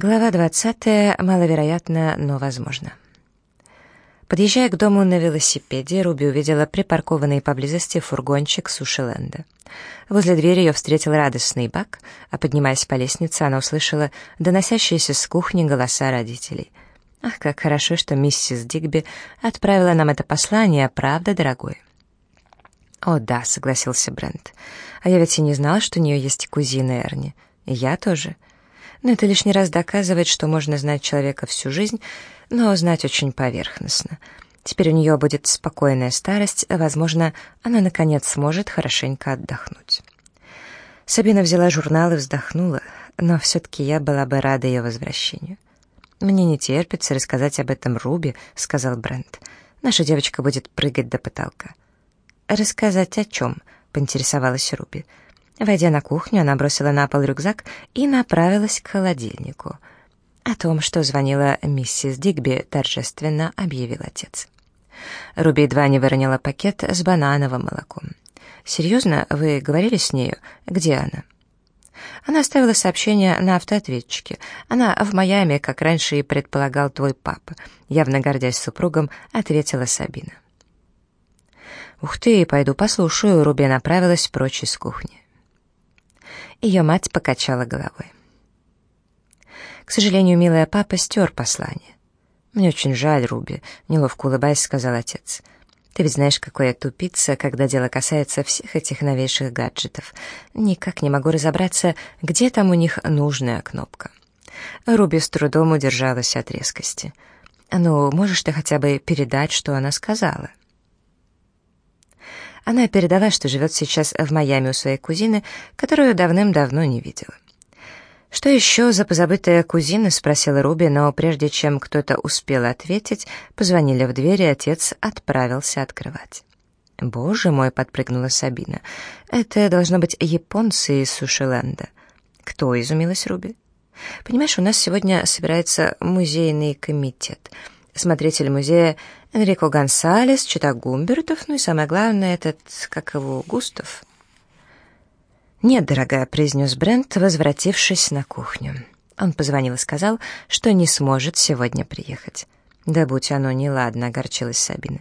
Глава 20. Маловероятно, но возможно. Подъезжая к дому на велосипеде, Руби увидела припаркованный поблизости фургончик Сушиленда. Возле двери ее встретил радостный бак, а поднимаясь по лестнице, она услышала доносящиеся с кухни голоса родителей. «Ах, как хорошо, что миссис Дигби отправила нам это послание, правда, дорогой?» «О, да», — согласился Брент. «А я ведь и не знала, что у нее есть кузина Эрни. И я тоже». Но это лишний раз доказывает, что можно знать человека всю жизнь, но знать очень поверхностно. Теперь у нее будет спокойная старость, а, возможно, она, наконец, сможет хорошенько отдохнуть. Сабина взяла журнал и вздохнула, но все-таки я была бы рада ее возвращению. «Мне не терпится рассказать об этом Руби», — сказал Брент. «Наша девочка будет прыгать до потолка». «Рассказать о чем?» — поинтересовалась Руби. «Руби». Войдя на кухню, она бросила на пол рюкзак и направилась к холодильнику. О том, что звонила миссис Дигби, торжественно объявил отец. Руби едва не выронила пакет с банановым молоком. «Серьезно? Вы говорили с нею? Где она?» Она оставила сообщение на автоответчике. Она в Майами, как раньше и предполагал твой папа. Явно гордясь супругом, ответила Сабина. «Ух ты, пойду послушаю», — Руби направилась прочь из кухни. Ее мать покачала головой. К сожалению, милая папа стер послание. «Мне очень жаль, Руби», — неловко улыбаясь, сказал отец. «Ты ведь знаешь, какой я тупица, когда дело касается всех этих новейших гаджетов. Никак не могу разобраться, где там у них нужная кнопка». Руби с трудом удержалась от резкости. «Ну, можешь ты хотя бы передать, что она сказала?» Она передала, что живет сейчас в Майами у своей кузины, которую давным-давно не видела. «Что еще за позабытая кузина?» — спросила Руби, но прежде чем кто-то успел ответить, позвонили в дверь, и отец отправился открывать. «Боже мой!» — подпрыгнула Сабина. «Это должно быть японцы из Сушиленда». «Кто?» — изумилась Руби. «Понимаешь, у нас сегодня собирается музейный комитет» смотритель музея Энрико Гонсалес, чита Гумбертов, ну и самое главное, этот, как его, Густав. «Нет, дорогая», — произнес Брент, возвратившись на кухню. Он позвонил и сказал, что не сможет сегодня приехать. «Да будь оно неладно», — огорчилась Сабина.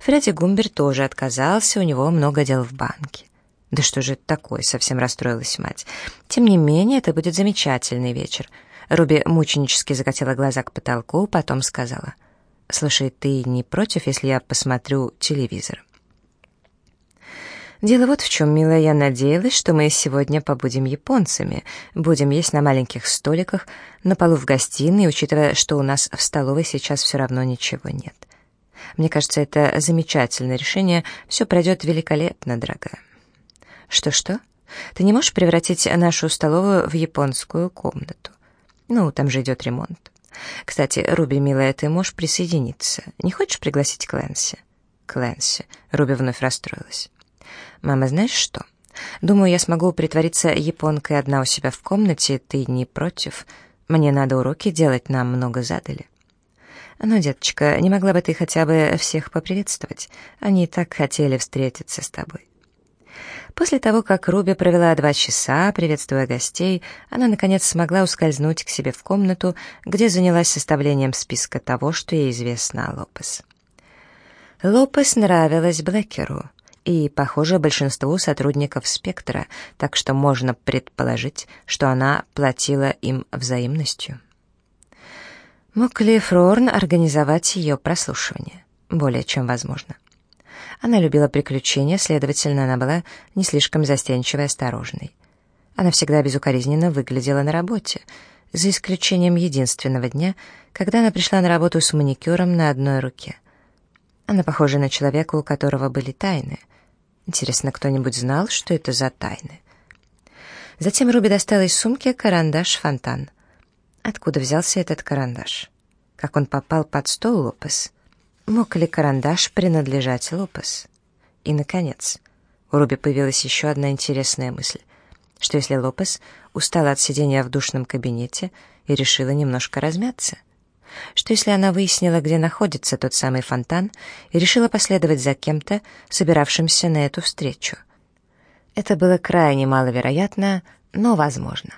Фредди Гумбер тоже отказался, у него много дел в банке. «Да что же это такое?» — совсем расстроилась мать. «Тем не менее, это будет замечательный вечер. Руби мученически закатила глаза к потолку, потом сказала. «Слушай, ты не против, если я посмотрю телевизор?» Дело вот в чем, милая, я надеялась, что мы сегодня побудем японцами, будем есть на маленьких столиках, на полу в гостиной, учитывая, что у нас в столовой сейчас все равно ничего нет. Мне кажется, это замечательное решение, все пройдет великолепно, дорогая. Что-что? Ты не можешь превратить нашу столовую в японскую комнату? Ну, там же идет ремонт. Кстати, Руби, милая, ты можешь присоединиться. Не хочешь пригласить Клэнси? Клэнси. Руби вновь расстроилась. Мама, знаешь что? Думаю, я смогу притвориться японкой одна у себя в комнате, ты не против? Мне надо уроки делать, нам много задали. Ну, деточка, не могла бы ты хотя бы всех поприветствовать? Они так хотели встретиться с тобой. После того, как Руби провела два часа, приветствуя гостей, она, наконец, смогла ускользнуть к себе в комнату, где занялась составлением списка того, что ей известно о Лопес. Лопес нравилась Блэкеру и, похоже, большинству сотрудников «Спектра», так что можно предположить, что она платила им взаимностью. Мог ли Фрорн организовать ее прослушивание? Более чем возможно. Она любила приключения, следовательно, она была не слишком застенчивой и осторожной. Она всегда безукоризненно выглядела на работе, за исключением единственного дня, когда она пришла на работу с маникюром на одной руке. Она похожа на человека, у которого были тайны. Интересно, кто-нибудь знал, что это за тайны? Затем Руби достала из сумки карандаш-фонтан. Откуда взялся этот карандаш? Как он попал под стол Лопес? Мог ли карандаш принадлежать Лопес? И, наконец, у Руби появилась еще одна интересная мысль. Что если Лопес устала от сидения в душном кабинете и решила немножко размяться? Что если она выяснила, где находится тот самый фонтан, и решила последовать за кем-то, собиравшимся на эту встречу? Это было крайне маловероятно, но возможно.